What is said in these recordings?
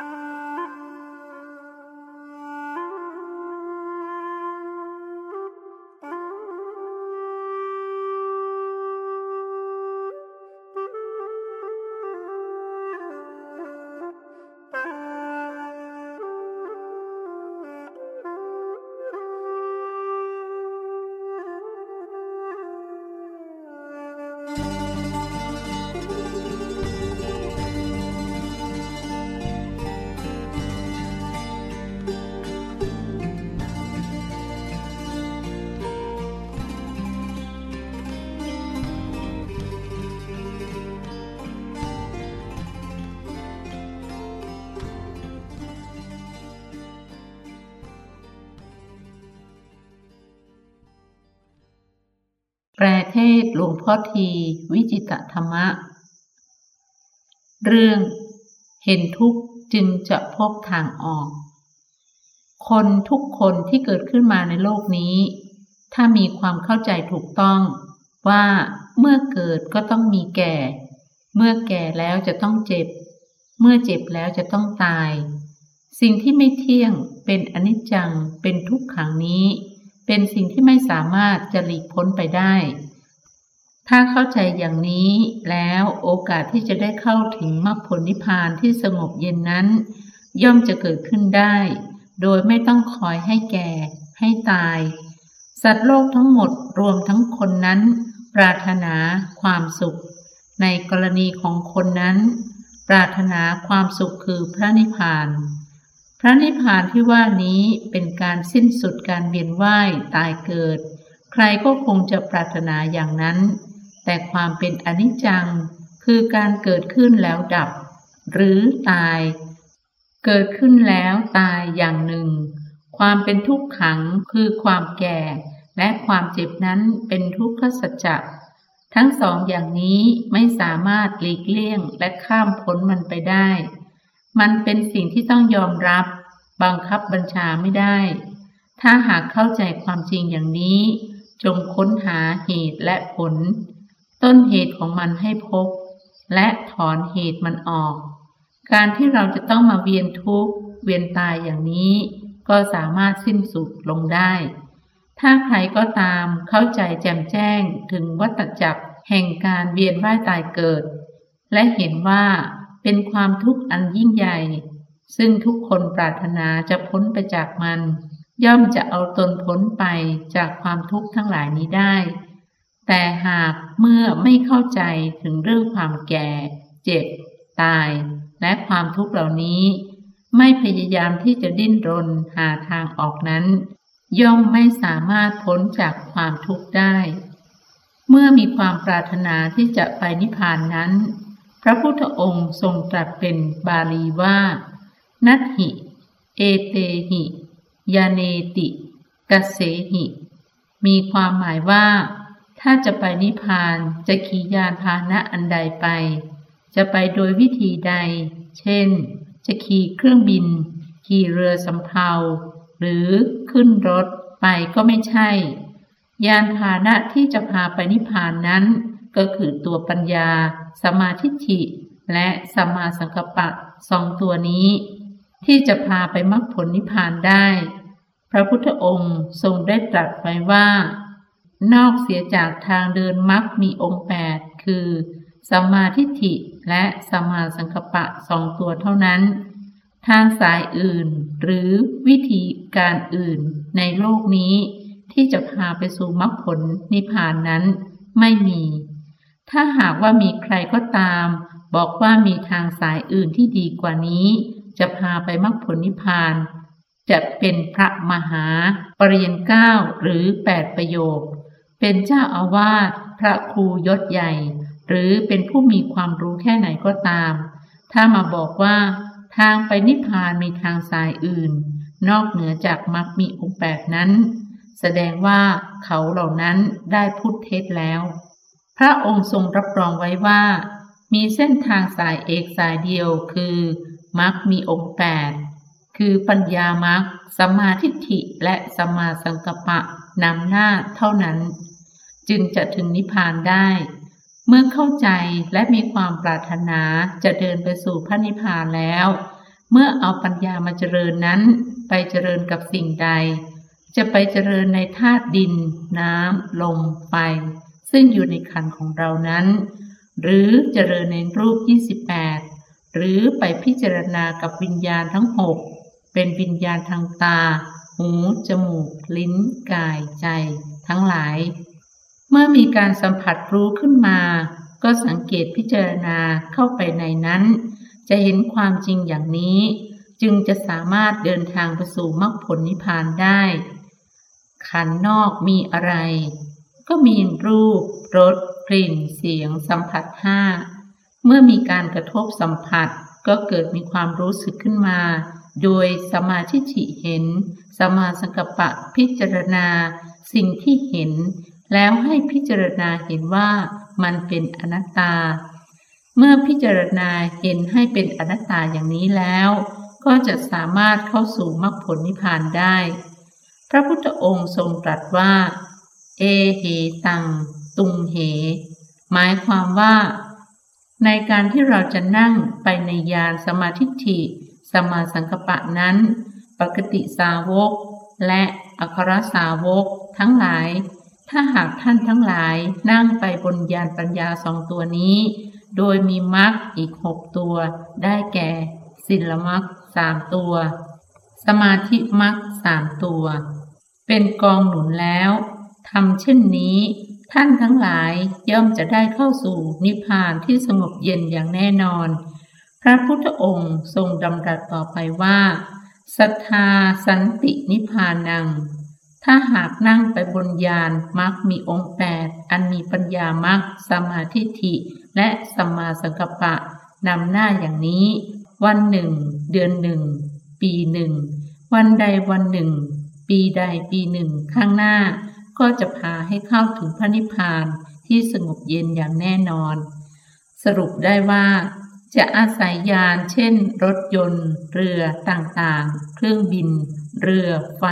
Uh... แปลเทศหลวงพ่อที วิจิตธรรมะ เรื่องเห็นทุกข์จึงจะพบทางออก คนทุกคนที่เกิดขึ้นมาในโลกนี้ ถ้ามีความเข้าใจถูกต้อง ว่าเมื่อเกิดก็ต้องมีแก่ เมื่อแก่แล้วจะต้องเจ็บ เมื่อเจ็บแล้วจะต้องตาย สิ่งที่ไม่เที่ยงเป็นอนิจจังเป็นทุกขังนี้ เป็นสิ่งที่ไม่สามารถจะหลีกพ้นไปได้ ถ้าเข้าใจอย่างนี้แล้วโอกาสที่จะได้เข้าถึงมรรคผลนิพพานที่สงบเย็นนั้น ย่อมจะเกิดขึ้นได้ โดยไม่ต้องคอยให้แก่ ให้ตาย สัตว์โลกทั้งหมดรวมทั้งคนนั้น ปรารถนาความสุข ในกรณีของคนนั้น ปรารถนาความสุขคือพระนิพพาน พระนิพพานที่ว่านี้เป็นการสิ้นสุดการเวียนว่ายตายเกิด ใครก็คงจะปรารถนาอย่างนั้น แต่ความเป็นอนิจจังคือการเกิดขึ้นแล้วดับ หรือตาย เกิดขึ้นแล้วตายอย่างหนึ่ง ความเป็นทุกขังคือความแก่ และความเจ็บนั้นเป็นทุกขสัจจะทั้งสองอย่างนี้ไม่สามารถหลีกเลี่ยงและข้ามพ้นมันไปได้ มันเป็นสิ่งที่ต้องยอมรับ บังคับบัญชาไม่ได้ ถ้าหากเข้าใจความจริงอย่างนี้ จงค้นหาเหตุและผล ต้นเหตุของมันให้พบ และถอนเหตุมันออก การที่เราจะต้องมาเวียนทุกข์ เวียนตายอย่างนี้ ก็สามารถสิ้นสุดลงได้ ถ้าใครก็ตามเข้าใจแจ่มแจ้งถึงวัตจักรแห่งการเวียนว่ายตายเกิด และเห็นว่า เป็นความทุกข์อันยิ่งใหญ่ ซึ่งทุกคนปรารถนาจะพ้นไปจากมัน ย่อมจะเอาตนพ้นไปจากความทุกข์ทั้งหลายนี้ได้ แต่หากเมื่อไม่เข้าใจถึงเรื่องความแก่ เจ็บ ตาย และความทุกข์เหล่านี้ ไม่พยายามที่จะดิ้นรนหาทางออกนั้น ย่อมไม่สามารถพ้นจากความทุกข์ได้ เมื่อมีความปรารถนาที่จะไปนิพพานนั้น พระพุทธองค์ทรงตรัสเป็นบาลีว่า นัตหิ เอเตหิ ยาเนติกเสหิ มีความหมายว่า ถ้าจะไปนิพพานจะขี่ยานพาหนะอันใดไป จะไปโดยวิธีใด เช่น จะขี่เครื่องบิน ขี่เรือสำเภา หรือขึ้นรถไปก็ไม่ใช่ ยานพาหนะที่จะพาไปนิพพานนั้น ก็คือตัวปัญญา สมาธิิและสมาสังกปะสองตัวนี้ ที่จะพาไปมรรคผลนิพพานได้ พระพุทธองค์ทรงได้ตรัสไว้ว่า นอกเสียจากทางเดินมรรคมีองค์แปดคือสมาธิิและสมาสังกปะสองตัวเท่านั้น ทางสายอื่นหรือวิธีการอื่นในโลกนี้ ที่จะพาไปสู่มรรคผลนิพพานนั้นไม่มี ถ้าหากว่ามีใครก็ตาม บอกว่ามีทางสายอื่นที่ดีกว่านี้ จะพาไปมรรคผลนิพพาน จะเป็นพระมหาปรริญญาเก้าหรือแปดประโยค เป็นเจ้าอาวาสพระครูยศใหญ่ หรือเป็นผู้มีความรู้แค่ไหนก็ตาม ถ้ามาบอกว่าทางไปนิพพานมีทางสายอื่น นอกเหนือจากมรรคมีองค์แปดนั้น แสดงว่าเขาเหล่านั้นได้พูดเท็จแล้ว ระองค์ทรงรับรองไว้ว่า มีเส้นทางสายเอกสายเดียวคือมรรคมีองค์แปดคือปัญญามรรคสมาธิฐิและสมาสังกปะนำหน้าเท่านั้น จึงจะถึงนิพพานได้ เมื่อเข้าใจและมีความปรารถนาจะเดินไปสู่พระนิพพานแล้ว เมื่อเอาปัญญามาเจริญนั้น ไปเจริญกับสิ่งใด จะไปเจริญในธาตุดิน น้ำ ลม ไฟ ซึ่งอยู่ในขันของเรานั้น หรือเจริญในรูป 28 หรือไปพิจารณากับวิญญาณทั้งหกเป็นวิญญาณทางตา หู จมูก ลิ้น กาย ใจ ทั้งหลาย เมื่อมีการสัมผัสรู้ขึ้นมา ก็สังเกตพิจารณาเข้าไปในนั้น จะเห็นความจริงอย่างนี้ จึงจะสามารถเดินทางไปสู่มรรคผลนิพพานได้ขันนอกมีอะไร ก็มีรูป รส กลิ่น เสียง สัมผัสห้า เมื่อมีการกระทบสัมผัสก็เกิดมีความรู้สึกขึ้นมา โดยสมาธิิเห็น สมาสังกปะพิจารณา สิ่งที่เห็น แล้วให้พิจารณาเห็นว่ามันเป็นอนัตตา เมื่อพิจารณาเห็นให้เป็นอนัตตาอย่างนี้แล้ว ก็จะสามารถเข้าสู่มรรคผลนิพพานได้ พระพุทธองค์ทรงตรัสว่า เอเหตัง ตุงเห หมายความว่า ในการที่เราจะนั่งไปในยานสมาธิิสมาสังกปะนั้น ปกติสาวก และอัครสาวกทั้งหลาย ถ้าหากท่านทั้งหลายนั่งไปบนยานปัญญาสองตัวนี้ โดยมีมรรคอีกหกตัว ได้แก่ศิลมรรคสามตัว สมาธิมรรคสามตัว เป็นกองหนุนแล้ว ทำเช่นนี้ ท่านทั้งหลายย่อมจะได้เข้าสู่นิพพานที่สงบเย็นอย่างแน่นอน พระพุทธองค์ทรงดำรัสต่อไปว่าศรัทธาสันตินิพพานัง ถ้าหากนั่งไปบนยานมักมีองค์แปดอันมีปัญญามักสมาธิิและสมาสังกปะนำหน้าอย่างนี้ วันหนึ่ง เดือนหนึ่ง ปีหนึ่ง วันใดวันหนึ่ง ปีใดปีหนึ่งข้างหน้า ก็จะพาให้เข้าถึงพระนิพพานที่สงบเย็นอย่างแน่นอน สรุปได้ว่าจะอาศัยยานเช่น รถยนต์ เรือต่างๆ เครื่องบิน เรือ ไฟ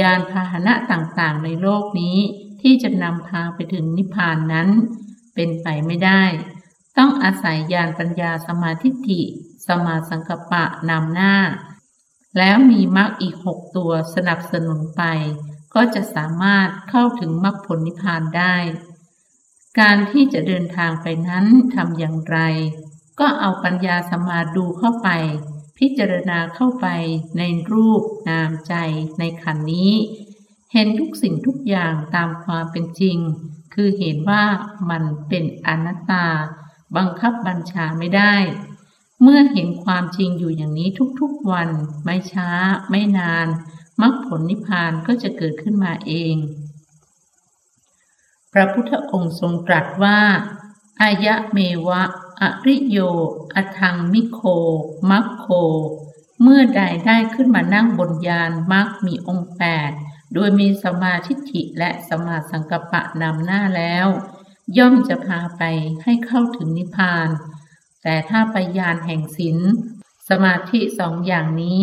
ยานพาหนะต่างๆ ในโลกนี้ที่จะนำพาไปถึงนิพพานนั้น เป็นไปไม่ได้ ต้องอาศัยยานปัญญาสมาธิิสมาสังกปะนำหน้า แล้วมีมรรคอีกหกตัวสนับสนุนไป ก็จะสามารถเข้าถึงมรรคผลนิพพานได้ การที่จะเดินทางไปนั้นทำอย่างไร ก็เอาปัญญาสมาดูเข้าไป พิจารณาเข้าไปในรูป นามใจในขันนี้ เห็นทุกสิ่งทุกอย่างตามความเป็นจริง คือเห็นว่ามันเป็นอนัตตา บังคับบัญชาไม่ได้เมื่อเห็นความจริงอยู่อย่างนี้ทุกๆวัน ไม่ช้าไม่นาน มรรคผลนิพพานก็จะเกิดขึ้นมาเอง พระพุทธองค์ทรงตรัสว่า อายะเมวะ อริโย อทังมิโค มัคโค เมื่อใดได้ขึ้นมานั่งบนยานมักมีองค์แปด โดยมีสมาธิิและสมาสังกปะนำหน้าแล้ว ย่อมจะพาไปให้เข้าถึงนิพพาน แต่ถ้าไปยานแห่งศีลสมาธิสองอย่างนี้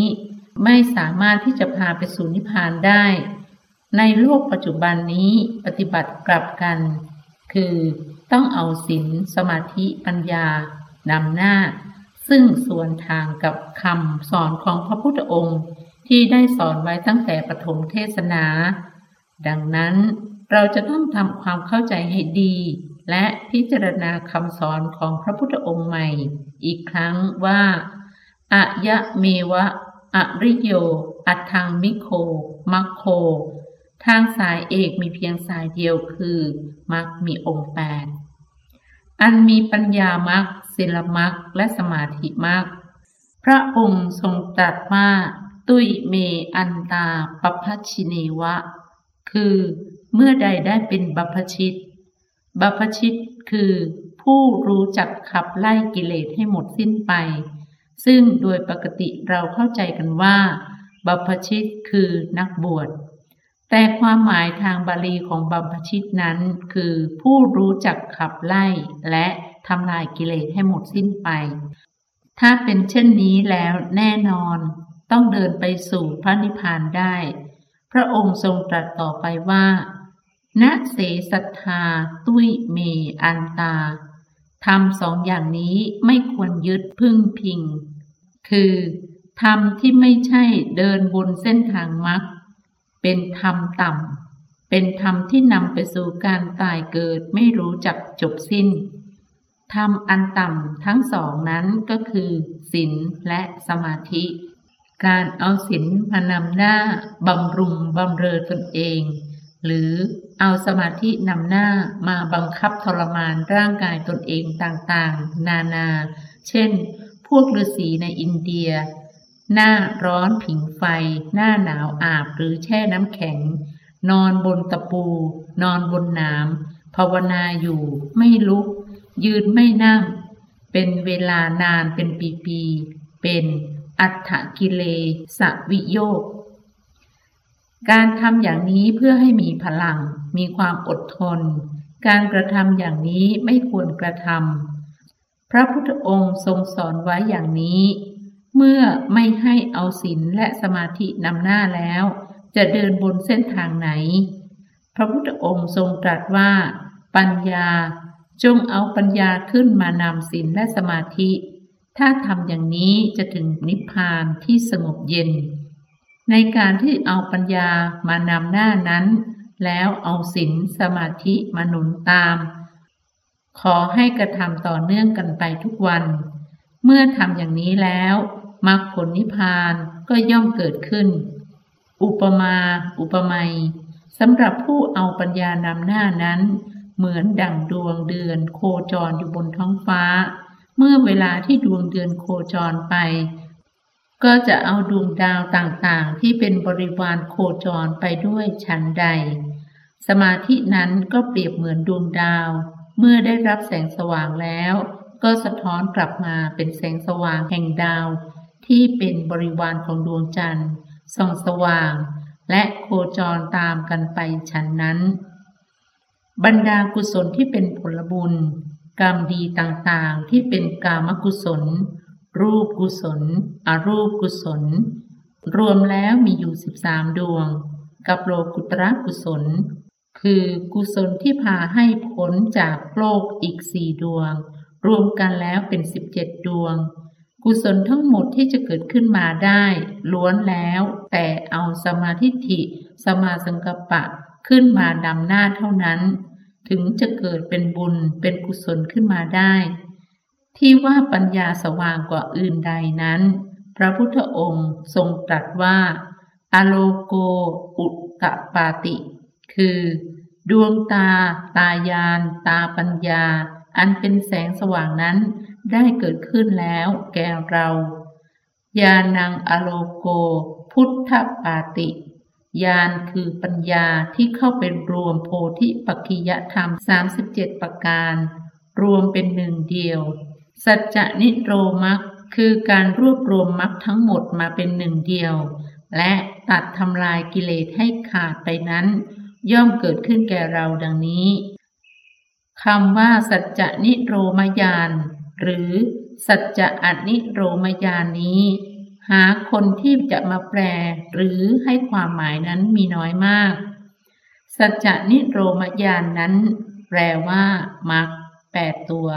ไม่สามารถที่จะพาไปสู่นิพพานได้ ในโลกปัจจุบันนี้ปฏิบัติกลับกัน คือต้องเอาศีลสมาธิปัญญานำหน้า ซึ่งส่วนทางกับคำสอนของพระพุทธองค์ที่ได้สอนไว้ตั้งแต่ปฐมเทศนา ดังนั้นเราจะต้องทำความเข้าใจให้ดี และพิจารณาคำสอนของพระพุทธองค์ใหม่ อีกครั้งว่าอะยะเมวะ อริโย อัทังมิโค มัคโค ทางสายเอกมีเพียงสายเดียวคือมักมีองค์แปด อันมีปัญญามักศิลมักและสมาธิมักพระองค์ทรงตรัสว่าตุยเมอันตาปพัชิเนวะ คือเมื่อใดได้เป็นบัพชิต บัพชิตคือผู้รู้จักขับไล่กิเลสให้หมดสิ้นไป ซึ่งโดยปกติเราเข้าใจกันว่า บัพชิตคือนักบวช แต่ความหมายทางบาลีของบัมพชิตนั้น คือผู้รู้จักขับไล่และทำลายกิเลสให้หมดสิ้นไป ถ้าเป็นเช่นนี้แล้วแน่นอนต้องเดินไปสู่พระนิพพานได้ พระองค์ทรงตรัสต่อไปว่าณเสสัทธา ตุยเม อันตา ทำสองอย่างนี้ไม่ควรยึดพึ่งพิง คือธรรมที่ไม่ใช่เดินบนเส้นทางมรรคเป็นธรรมต่ำ เป็นธรรมที่นำไปสู่การตายเกิดไม่รู้จักจบสิ้น ธรรมอันต่ำทั้งสองนั้นก็คือศีลและสมาธิ การเอาศีลมานำหน้าบำรุงบำเรอตนเอง หรือ เอาสมาธินำหน้ามาบังคับทรมานร่างกายตนเองต่างๆ นานา เช่น พวกฤาษีในอินเดีย หน้าร้อนผิงไฟ หน้าหนาวอาบหรือแช่น้ำแข็ง นอนบนตะปู นอนบนน้ำภาวนาอยู่ไม่ลุก ยืนไม่นั่ง เป็นเวลานานเป็นปีๆ เป็นอัฏฐกิเลสวิโยก การทำอย่างนี้เพื่อให้มีพลัง มีความอดทน การกระทำอย่างนี้ไม่ควรกระทำ พระพุทธองค์ทรงสอนไว้อย่างนี้ เมื่อไม่ให้เอาศีลและสมาธินำหน้าแล้ว จะเดินบนเส้นทางไหน พระพุทธองค์ทรงตรัสว่า ปัญญา จงเอาปัญญาขึ้นมานำศีลและสมาธิ ถ้าทำอย่างนี้จะถึงนิพพานที่สงบเย็น ในการที่เอาปัญญามานำหน้านั้น แล้วเอาศีลสมาธิมาหนุนตาม ขอให้กระทำต่อเนื่องกันไปทุกวัน เมื่อทำอย่างนี้แล้วมรรคผลนิพพานก็ย่อมเกิดขึ้น อุปมา อุปไมยสำหรับผู้เอาปัญญานำหน้านั้น เหมือนดั่งดวงเดือนโคจรอยู่บนท้องฟ้า เมื่อเวลาที่ดวงเดือนโคจรไป ก็จะเอาดวงดาวต่างๆ ที่เป็นบริวารโคจรไปด้วยชั้นใด สมาธินั้นก็เปรียบเหมือนดวงดาว เมื่อได้รับแสงสว่างแล้ว ก็สะท้อนกลับมาเป็นแสงสว่างแห่งดาว ที่เป็นบริวารของดวงจันทร์ส่องสว่าง และโคจรตามกันไปฉันนั้น บรรดากุศลที่เป็นผลบุญ กรรมดีต่างๆที่เป็นกามกุศล รูปกุศล อรูปกุศล รวมแล้วมีอยู่สิบสามดวง กับโลกุตระกุศล คือกุศลที่พาให้พ้นจากโลกอีกสี่ดวง รวมกันแล้วเป็นสิบเจ็ดดวง กุศลทั้งหมดที่จะเกิดขึ้นมาได้ ล้วนแล้วแต่เอาสมาธิฐิสมาสังกปะขึ้นมาดำหน้าเท่านั้น ถึงจะเกิดเป็นบุญเป็นกุศลขึ้นมาได้ ที่ว่าปัญญาสว่างกว่าอื่นใดนั้น พระพุทธองค์ทรงตรัสว่า อโลโกอุตตปาติ คือ ดวงตา ตายาน ตาปัญญา อันเป็นแสงสว่างนั้นได้เกิดขึ้นแล้วแก่เราญาณังอโลโก พุทธปาติญาณคือปัญญาที่เข้าเป็นรวมโพธิปัจจิยธรรม 37 ประการ รวมเป็นหนึ่งเดียว สัจจนิโรมักคือการรวบรวมมรรคทั้งหมดมาเป็นหนึ่งเดียว และตัดทำลายกิเลสให้ขาดไปนั้น ย่อมเกิดขึ้นแก่เราดังนี้คำว่าสัจจนิโรมยาน หรือสัจจะอนิโรมยานี้ หาคนที่จะมาแปลหรือให้ความหมายนั้นมีน้อยมาก สัจจะนิโรมยานนั้น แปลว่ามักแปดตัว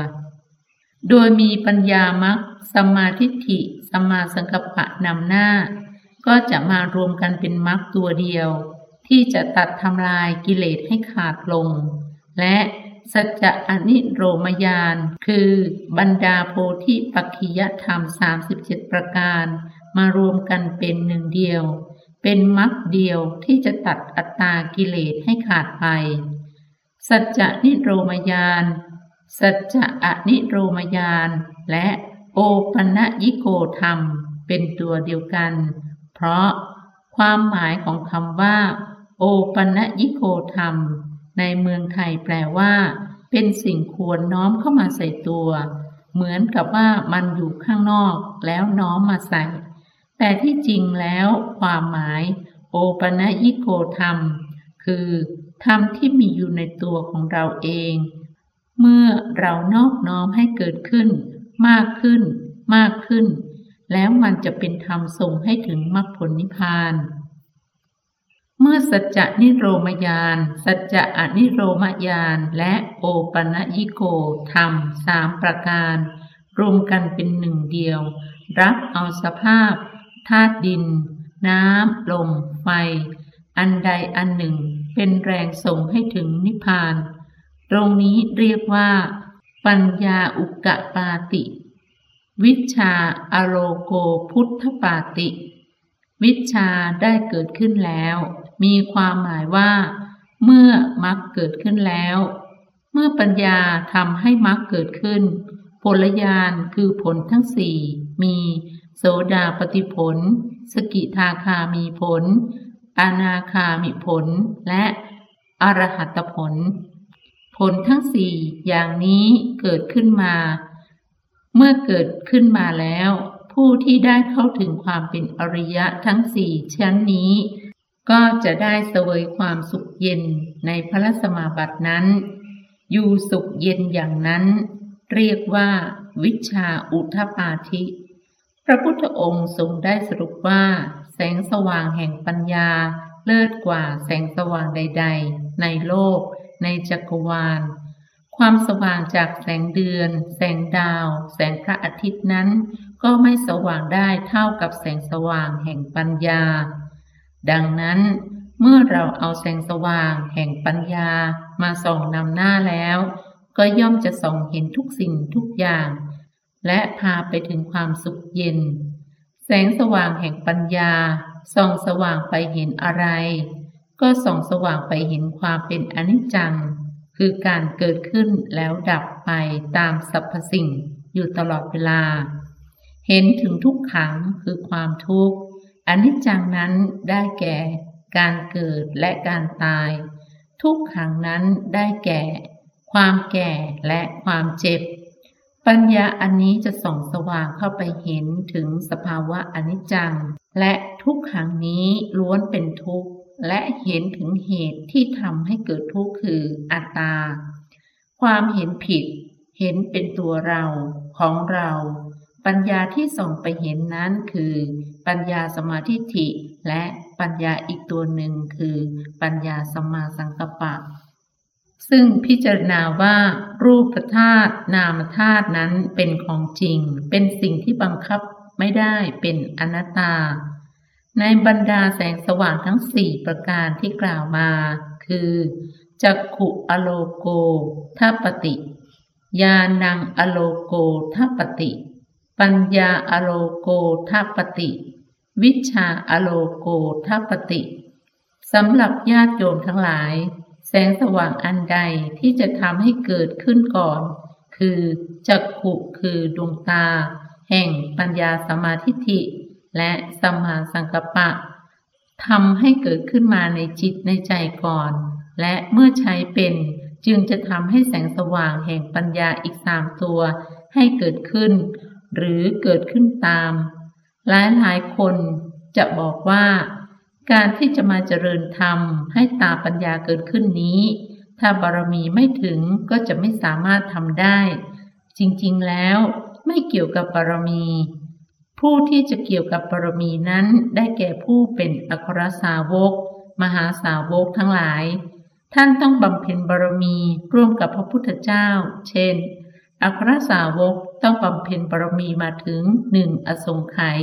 โดยมีปัญญามักสมาธิฐิสมาสังกปะนำหน้า ก็จะมารวมกันเป็นมักตัวเดียว ที่จะตัดทำลายกิเลสให้ขาดลง และสัจจะอนิโรมยาน คือบรรดาโพธิปัจขิยธรรม 37 ประการ มารวมกันเป็นหนึ่งเดียว เป็นมรรคเดียวที่จะตัดอัตตากิเลสให้ขาดไป สัจจะนิโรมยาน สัจจะอนิโรมยานและโอปัญญิโกธรรมเป็นตัวเดียวกัน เพราะความหมายของคำว่า โอปัญญิโกธรรม ในเมืองไทยแปลว่า เป็นสิ่งควรน้อมเข้ามาใส่ตัว เหมือนกับว่ามันอยู่ข้างนอกแล้วน้อมมาใส่ แต่ที่จริงแล้วความหมาย โอปะยิโกธรรม คือธรรมที่มีอยู่ในตัวของเราเอง เมื่อเรานอบน้อมให้เกิดขึ้น มากขึ้น มากขึ้น แล้วมันจะเป็นธรรมส่งให้ถึงมรรคผลนิพพาน เมื่อสัจจะนิโรมยาน สัจจะอนิโรมยานและโอปัญิโกธรรมสามประการ รวมกันเป็นหนึ่งเดียว รับเอาสภาพธาตุดิน น้ำ ลม ไฟ อันใดอันหนึ่งเป็นแรงส่งให้ถึงนิพพาน ตรงนี้เรียกว่า ปัญญาอุกะปาติ วิชาอโลโกพุทธปาติ วิชาได้เกิดขึ้นแล้ว มีความหมายว่า เมื่อมรรคเกิดขึ้นแล้ว เมื่อปัญญาทำให้มรรคเกิดขึ้น ผลญาณคือผลทั้งสี่มีโสดาปฏิผล สกิทาคามีผล อนาคามีผล และอรหัตผล ผลทั้งสี่อย่างนี้เกิดขึ้นมา เมื่อเกิดขึ้นมาแล้ว ผู้ที่ได้เข้าถึงความเป็นอริยะทั้งสี่ชั้นนี้ ก็จะได้เสวยความสุขเย็นในพระสมาบัตินั้น อยู่สุขเย็นอย่างนั้น เรียกว่าวิชาอุทปาธิ พระพุทธองค์ทรงได้สรุปว่า แสงสว่างแห่งปัญญาเลิศกว่าแสงสว่างใด ๆ ในโลก ในจักรวาล ความสว่างจากแสงเดือน แสงดาว แสงพระอาทิตย์นั้น ก็ไม่สว่างได้เท่ากับแสงสว่างแห่งปัญญา ดังนั้น เมื่อเราเอาแสงสว่างแห่งปัญญามาส่องนำหน้าแล้ว ก็ย่อมจะส่องเห็นทุกสิ่งทุกอย่าง และพาไปถึงความสุขเย็น แสงสว่างแห่งปัญญาส่องสว่างไปเห็นอะไร ก็ส่องสว่างไปเห็นความเป็นอนิจจัง คือการเกิดขึ้นแล้วดับไปตามสรรพสิ่งอยู่ตลอดเวลา เห็นถึงทุกขังคือความทุกข์อนิจจังนั้นได้แก่การเกิดและการตาย ทุกขังนั้นได้แก่ ความแก่และความเจ็บ ปัญญาอันนี้จะส่องสว่างเข้าไปเห็นถึงสภาวะอนิจจัง และทุกขังนี้ล้วนเป็นทุกข์ และเห็นถึงเหตุที่ทำให้เกิดทุกข์คืออัตตา ความเห็นผิด เห็นเป็นตัวเราของเรา ปัญญาที่ส่องไปเห็นนั้นคือ ปัญญาสมาธิิและปัญญาอีกตัวหนึ่งคือ ปัญญาสมาสังกปะ ซึ่งพิจารณาว่ารูปธาตุนามธาตุนั้นเป็นของจริง เป็นสิ่งที่บังคับไม่ได้เป็นอนัตตา ในบรรดาแสงสว่างทั้งสี่ประการที่กล่าวมา คือจักขุอโลโกทัปติ ญาณังอโลโกทัปติ ปัญญาอโลโกทัปติ วิชาอโลโกทัปติสำหรับญาติโยมทั้งหลาย แสงสว่างอันใดที่จะทำให้เกิดขึ้นก่อน คือจักขุคือดวงตา แห่งปัญญาสมาธิิ และสมาสังกปะทำให้เกิดขึ้นมาในจิตในใจก่อน และเมื่อใช้เป็นจึงจะทำให้แสงสว่างแห่งปัญญาอีกสามตัวให้เกิดขึ้น หรือเกิดขึ้นตาม หลายหลายคนจะบอกว่า การที่จะมาเจริญธรรมให้ตาปัญญาเกิดขึ้นนี้ ถ้าบารมีไม่ถึงก็จะไม่สามารถทำได้ จริงๆแล้วไม่เกี่ยวกับบารมี ผู้ที่จะเกี่ยวกับบารมีนั้นได้แก่ผู้เป็นอัครสาวก มหาสาวกทั้งหลาย ท่านต้องบำเพ็ญบารมีร่วมกับพระพุทธเจ้า เช่น อัครสาวกต้องบำเพ็ญบารมีมาถึงหนึ่งอสงไขย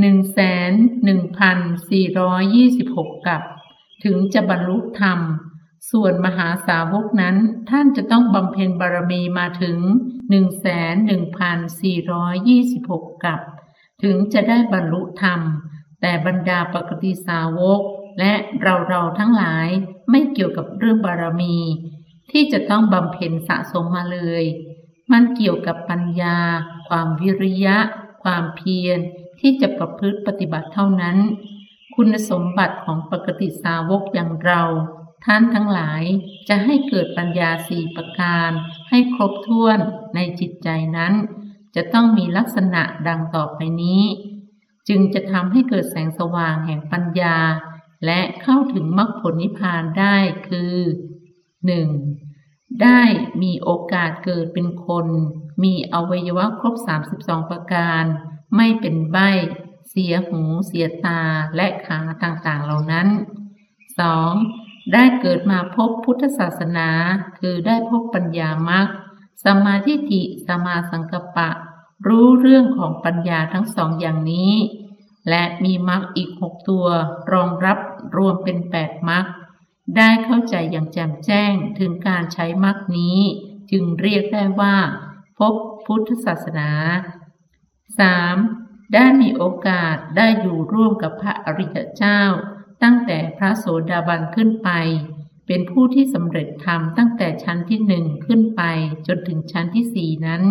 หนึ่งแสนหนึ่งพันสี่ร้อยยี่สิบหกกับ ถึงจะบรรลุธรรม ส่วนมหาสาวกนั้นท่านจะต้องบำเพ็ญบารมีมาถึงหนึ่งแสนหนึ่งพันสี่ร้อยยี่สิบหกกับ ถึงจะได้บรรลุธรรม แต่บรรดาปกติสาวก และเราเราทั้งหลายไม่เกี่ยวกับเรื่องบารมี ที่จะต้องบำเพ็ญสะสมมาเลย มันเกี่ยวกับปัญญา ความวิริยะ ความเพียรที่จะประพฤติปฏิบัติเท่านั้น คุณสมบัติของปกติสาวกอย่างเราท่านทั้งหลายจะให้เกิดปัญญาสี่ประการ ให้ครบถ้วนในจิตใจนั้น จะต้องมีลักษณะดังต่อไปนี้ จึงจะทำให้เกิดแสงสว่างแห่งปัญญา และเข้าถึงมรรคผลนิพพานได้คือ 1. ได้มีโอกาสเกิดเป็นคน มีอวัยวะครบ 32 ประการ ไม่เป็นใบเสียหูเสียตาและขาต่างๆเหล่านั้น 2. ได้เกิดมาพบพุทธศาสนา คือได้พบปัญญามรรค สมาธิิสมาสังกปะ รู้เรื่องของปัญญาทั้งสองอย่างนี้ และมีมรรคอีกหกตัว รองรับรวมเป็นแปดมรรคได้เข้าใจอย่างแจ่มแจ้งถึงการใช้มรรคนี้ จึงเรียกได้ว่าพบพุทธศาสนา 3. ได้มีโอกาสได้อยู่ร่วมกับพระอริยเจ้า ตั้งแต่พระโสดาบันขึ้นไป เป็นผู้ที่สำเร็จธรรมตั้งแต่ชั้นที่หนึ่งขึ้นไปจนถึงชั้นที่สี่นั้น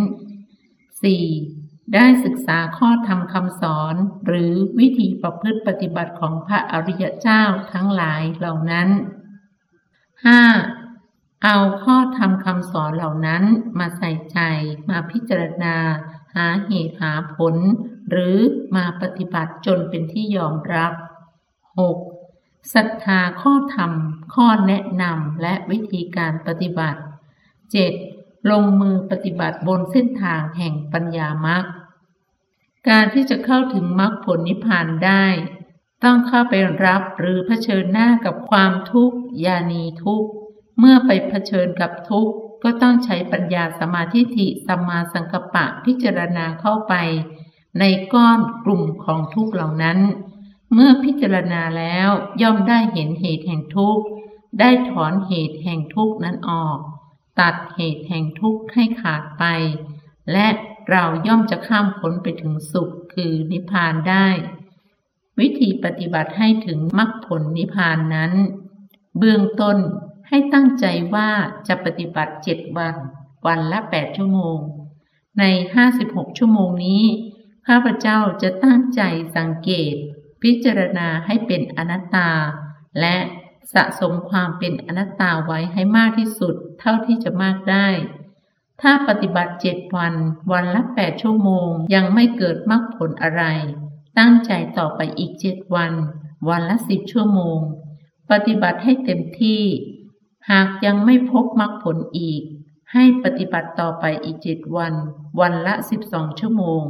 4. ได้ศึกษาข้อธรรมคำสอนหรือวิธีประพฤติปฏิบัติของพระอริยเจ้าทั้งหลายเหล่านั้น 5. เอาข้อธรรมคำสอนเหล่านั้นมาใส่ใจมาพิจารณา หาเหตุหาผล หรือมาปฏิบัติจนเป็นที่ยอมรับ 6. ศรัทธาข้อธรรม ข้อแนะนำและวิธีการปฏิบัติ 7. ลงมือปฏิบัติบนเส้นทางแห่งปัญญามรรคการที่จะเข้าถึงมรรคผลนิพพานได้ ต้องเข้าไปรับหรือเผชิญหน้ากับความทุกข์ยานีทุกข์ เมื่อไปเผชิญกับทุกข์ ก็ต้องใช้ปัญญาสมาธิิสัมมาสังกัปปะพิจารณาเข้าไป ในก้อนกลุ่มของทุกข์เหล่านั้น เมื่อพิจารณาแล้วย่อมได้เห็นเหตุแห่งทุกข์ ได้ถอนเหตุแห่งทุกข์นั้นออก ตัดเหตุแห่งทุกข์ให้ขาดไป และเราย่อมจะข้ามพ้นไปถึงสุขคือนิพพานได้ วิธีปฏิบัติให้ถึงมรรคผลนิพพานนั้น เบื้องต้นให้ตั้งใจว่าจะปฏิบัติเจ็ดวัน วันละแปดชั่วโมง ในห้าสิบหกชั่วโมงนี้ข้าพเจ้าจะตั้งใจสังเกต พิจารณาให้เป็นอนัตตา และสะสมความเป็นอนัตตาไว้ให้มากที่สุดเท่าที่จะมากได้ ถ้าปฏิบัติเจ็ดวัน วันละแปดชั่วโมงยังไม่เกิดมรรคผลอะไร ตั้งใจต่อไปอีกเจ็ดวัน วันละสิบชั่วโมง ปฏิบัติให้เต็มที่ หากยังไม่พบมรรคผลอีก ให้ปฏิบัติต่อไปอีกเจ็ดวัน วันละสิบสองชั่วโมง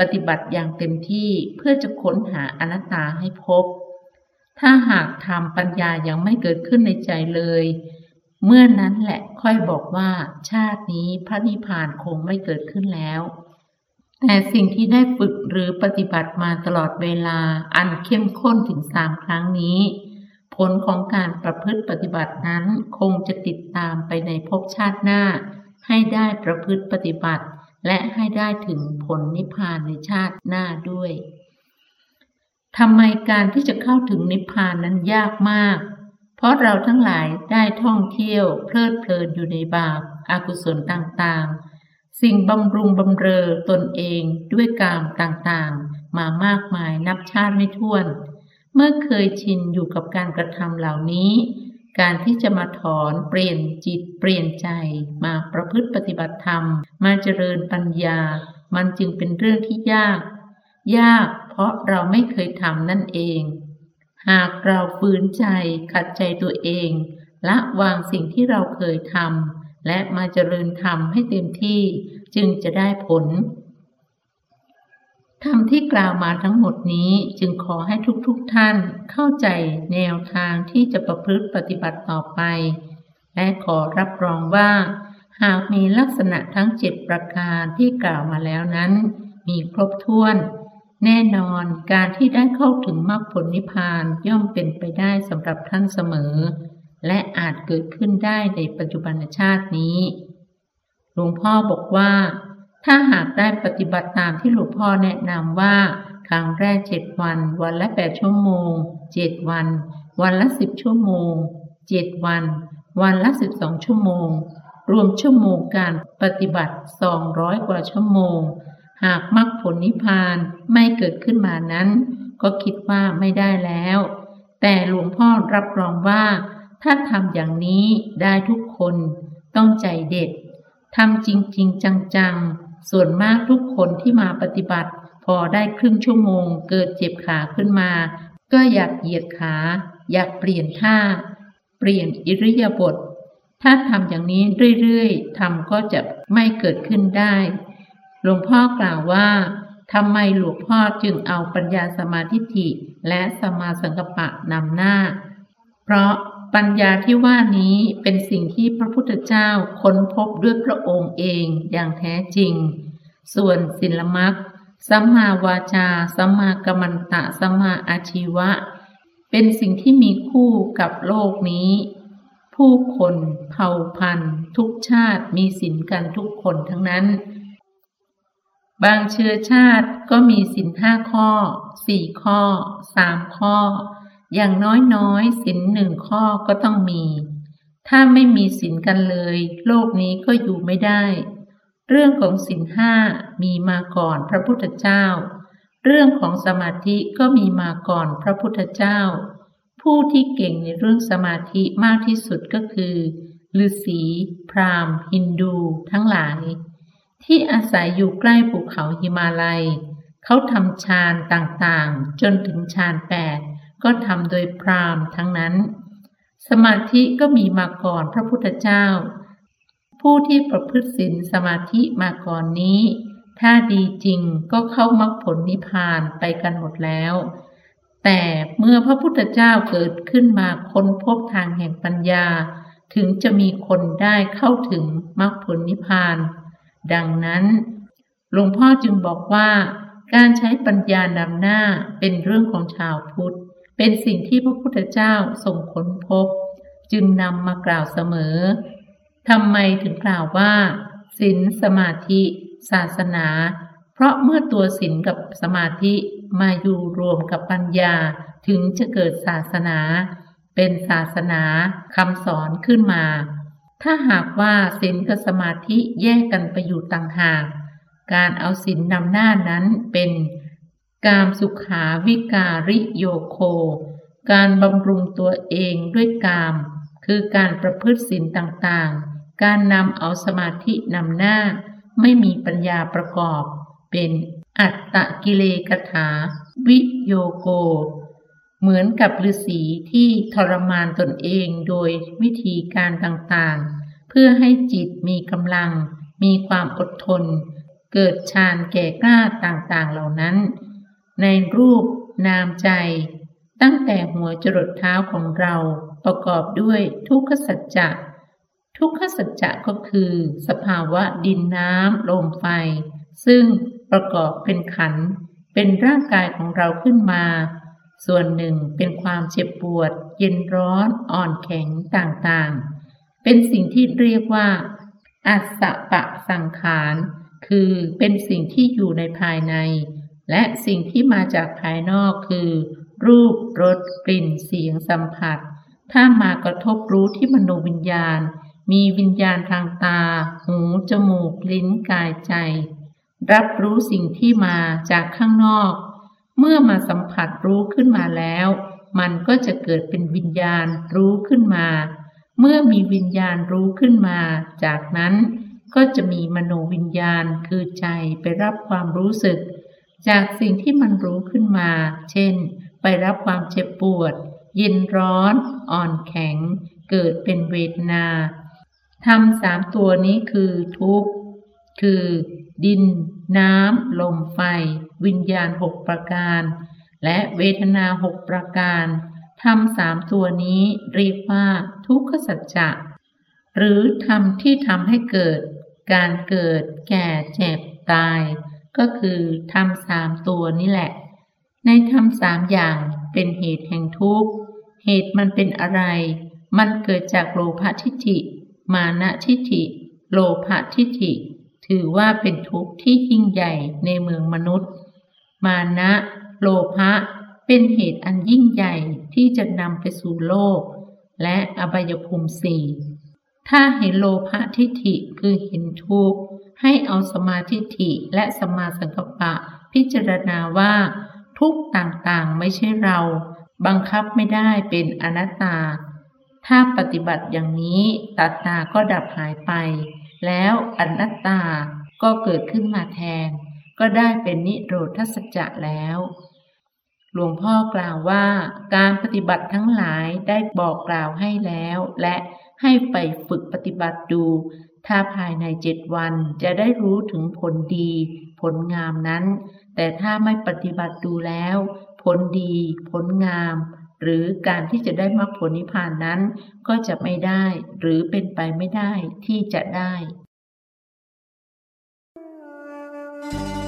ปฏิบัติอย่างเต็มที่เพื่อจะค้นหาอนัตตาให้พบ ถ้าหากทำปัญญายังไม่เกิดขึ้นในใจเลย เมื่อนั้นแหละค่อยบอกว่าชาตินี้พระนิพพานคงไม่เกิดขึ้นแล้ว แต่สิ่งที่ได้ฝึกหรือปฏิบัติมาตลอดเวลาอันเข้มข้นถึงสามครั้งนี้ ผลของการประพฤติปฏิบัตินั้นคงจะติดตามไปในภพชาติหน้า ให้ได้ประพฤติปฏิบัติ และให้ได้ถึงผลนิพพานในชาติหน้าด้วยทำไมการที่จะเข้าถึงนิพพานนั้นยากมาก เพราะเราทั้งหลายได้ท่องเที่ยวเพลิดเพลินอยู่ในบาปอากุศลต่างๆ สิ่งบำรุงบำเรอตนเองด้วยกามต่างๆ มามากมายนับชาติไม่ถ้วน เมื่อเคยชินอยู่กับการกระทำเหล่านี้ การที่จะมาถอนเปลี่ยนจิตเปลี่ยนใจมาประพฤติปฏิบัติธรรม มาเจริญปัญญา มันจึงเป็นเรื่องที่ยาก ยากเพราะเราไม่เคยทำนั่นเอง หากเราฝืนใจขัดใจตัวเองละวางสิ่งที่เราเคยทำและมาเจริญธรรมให้เต็มที่จึงจะได้ผล ธรรมที่กล่าวมาทั้งหมดนี้จึงขอให้ทุกๆทท่านเข้าใจแนวทางที่จะประพฤติปฏิบัติต่อไป และขอรับรองว่า หากมีลักษณะทั้งเจ็ดประการที่กล่าวมาแล้วนั้น มีครบถ้วน แน่นอนการที่ได้เข้าถึงมรรคผลนิพพานย่อมเป็นไปได้สำหรับท่านเสมอ และอาจเกิดขึ้นได้ในปัจจุบันชาตินี้หลวงพ่อบอกว่า ถ้าหากได้ปฏิบัติตามที่หลวงพ่อแนะนำว่า ครั้งแรกเจ็ดวัน วันละแปดชั่วโมงเจ็ดวัน วันละสิบชั่วโมงเจ็ดวัน วันละสิบสองชั่วโมง รวมชั่วโมงการปฏิบัติสองร้อยกว่าชั่วโมง หากมรรคผลนิพพานไม่เกิดขึ้นมานั้น ก็คิดว่าไม่ได้แล้ว แต่หลวงพ่อรับรองว่า ถ้าทำอย่างนี้ได้ทุกคน ต้องใจเด็ดทำจริงๆจังๆ ส่วนมากทุกคนที่มาปฏิบัติ พอได้ครึ่งชั่วโมง เกิดเจ็บขาขึ้นมา ก็อยากเหยียดขา อยากเปลี่ยนท่า เปลี่ยนอิริยาบถถ้าทำอย่างนี้เรื่อยๆทำก็จะไม่เกิดขึ้นได้ หลวงพ่อกล่าวว่าทำไมหลวงพ่อจึงเอาปัญญาสมาธิิและสมาสังกปะนำหน้า เพราะ ปัญญาที่ว่านี้เป็นสิ่งที่พระพุทธเจ้าค้นพบด้วยพระองค์เองอย่างแท้จริง ส่วนศิลมักสัมมาวาจา สัมมากัมมันตะ สัมมาอาชีวะ เป็นสิ่งที่มีคู่กับโลกนี้ ผู้คนเผ่าพันธุ์ ทุกชาติมีศีลกันทุกคนทั้งนั้น บางเชื้อชาติก็มีศีลห้าข้อ สี่ข้อ สามข้อ อย่างน้อยๆศีลหนึ่งข้อก็ต้องมี ถ้าไม่มีศีลกันเลย โลกนี้ก็อยู่ไม่ได้ เรื่องของสินห้ามีมาก่อนพระพุทธเจ้า เรื่องของสมาธิก็มีมาก่อนพระพุทธเจ้า ผู้ที่เก่งในเรื่องสมาธิมากที่สุดก็คือฤาษีพราหมณ์ ฮินดู ทั้งหลาย ที่อาศัยอยู่ใกล้ภูเขาหิมาลัย เขาทำฌานต่างๆ จนถึงฌานแปด ก็ทำโดยพราหมณ์ทั้งนั้น สมาธิก็มีมาก่อนพระพุทธเจ้า ผู้ที่ประพฤติศีลสมาธิมาก่อนนี้ ถ้าดีจริงก็เข้ามรรคผลนิพพานไปกันหมดแล้ว แต่เมื่อพระพุทธเจ้าเกิดขึ้นมาค้นพบทางแห่งปัญญา ถึงจะมีคนได้เข้าถึงมรรคผลนิพพาน ดังนั้นหลวงพ่อจึงบอกว่าการใช้ปัญญานำหน้าเป็นเรื่องของชาวพุทธ เป็นสิ่งที่พระพุทธเจ้าทรงค้นพบ จึงนำมากล่าวเสมอทำไมถึงกล่าวว่าศีลสมาธิศาสนา เพราะเมื่อตัวศีลกับสมาธิมาอยู่รวมกับปัญญาถึงจะเกิดศาสนา เป็นศาสนาคำสอนขึ้นมา ถ้าหากว่าศีลกับสมาธิแยกกันไปอยู่ต่างหาก การเอาศีลนำหน้านั้นเป็น กามสุขาวิการิโยโค การบำรุงตัวเองด้วยกาม คือการประพฤติศีลต่างๆ การนำเอาสมาธินำหน้า ไม่มีปัญญาประกอบ เป็นอัตตะกิเลกถา วิโยโก เหมือนกับฤาษีที่ทรมานตนเองโดยวิธีการต่างๆ เพื่อให้จิตมีกำลัง มีความอดทน เกิดฌานแก่กล้าต่างๆเหล่านั้น ในรูปนามใจ ตั้งแต่หัวจรดเท้าของเราประกอบด้วยทุกขสัจจะทุกขสัจจะก็คือ สภาวะดินน้ำลมไฟ ซึ่งประกอบเป็นขัน เป็นร่างกายของเราขึ้นมา ส่วนหนึ่งเป็นความเจ็บปวด เย็นร้อนอ่อนแข็งต่างๆ เป็นสิ่งที่เรียกว่าอัสปะสังขาร คือเป็นสิ่งที่อยู่ในภายใน และสิ่งที่มาจากภายนอกคือ รูปรสกลิ่น เสียงสัมผัส ถ้ามากระทบรู้ที่มโนวิญญาณ มีวิญญาณทางตา หู จมูก ลิ้นกายใจ รับรู้สิ่งที่มาจากข้างนอก เมื่อมาสัมผัสรู้ขึ้นมาแล้ว มันก็จะเกิดเป็นวิญญาณรู้ขึ้นมา เมื่อมีวิญญาณรู้ขึ้นมา จากนั้นก็จะมีมโนวิญญาณคือใจไปรับความรู้สึก จากสิ่งที่มันรู้ขึ้นมา เช่น ไปรับความเจ็บปวด เย็นร้อน อ่อนแข็ง เกิดเป็นเวทนาธรรมสามตัวนี้คือทุกข์ คือ ดิน น้ำ ลม ไฟ วิญญาณหกประการ และเวทนาหกประการธรรมสามตัวนี้เรียกว่าทุกขสัจจะหรือธรรมที่ทำให้เกิด การเกิด แก่ เจ็บ ตาย ก็คือธรรมสามตัวนี่แหละ ในธรรมสามอย่างเป็นเหตุแห่งทุกข์ เหตุมันเป็นอะไร มันเกิดจากโลภะทิฏฐิ มานะทิฏฐิ โลภะทิฏฐิ ถือว่าเป็นทุกข์ที่ยิ่งใหญ่ในเมืองมนุษย์ มานะ โลภะเป็นเหตุอันยิ่งใหญ่ที่จะนำไปสู่โลก และอบายภูมิสี่ ถ้าเห็นโลภะทิฏฐิคือเห็นทุกข์ให้เอาสมาธิฐิและสมาสังกปะ พิจารณาว่า ทุกต่างๆไม่ใช่เรา บังคับไม่ได้เป็นอนัตตา ถ้าปฏิบัติอย่างนี้ตัตตาก็ดับหายไป แล้วอนัตตาก็เกิดขึ้นมาแทน ก็ได้เป็นนิโรธสัจจะแล้ว หลวงพ่อกล่าวว่าการปฏิบัติทั้งหลายได้บอกกล่าวให้แล้ว และให้ไปฝึกปฏิบัติดู ถ้าภายในเจ็ดวันจะได้รู้ถึงผลดี ผลงามนั้น แต่ถ้าไม่ปฏิบัติดูแล้ว ผลดี ผลงาม หรือการที่จะได้มรรคผลนิพพานนั้น ก็จะไม่ได้ หรือเป็นไปไม่ได้ที่จะได้ Thank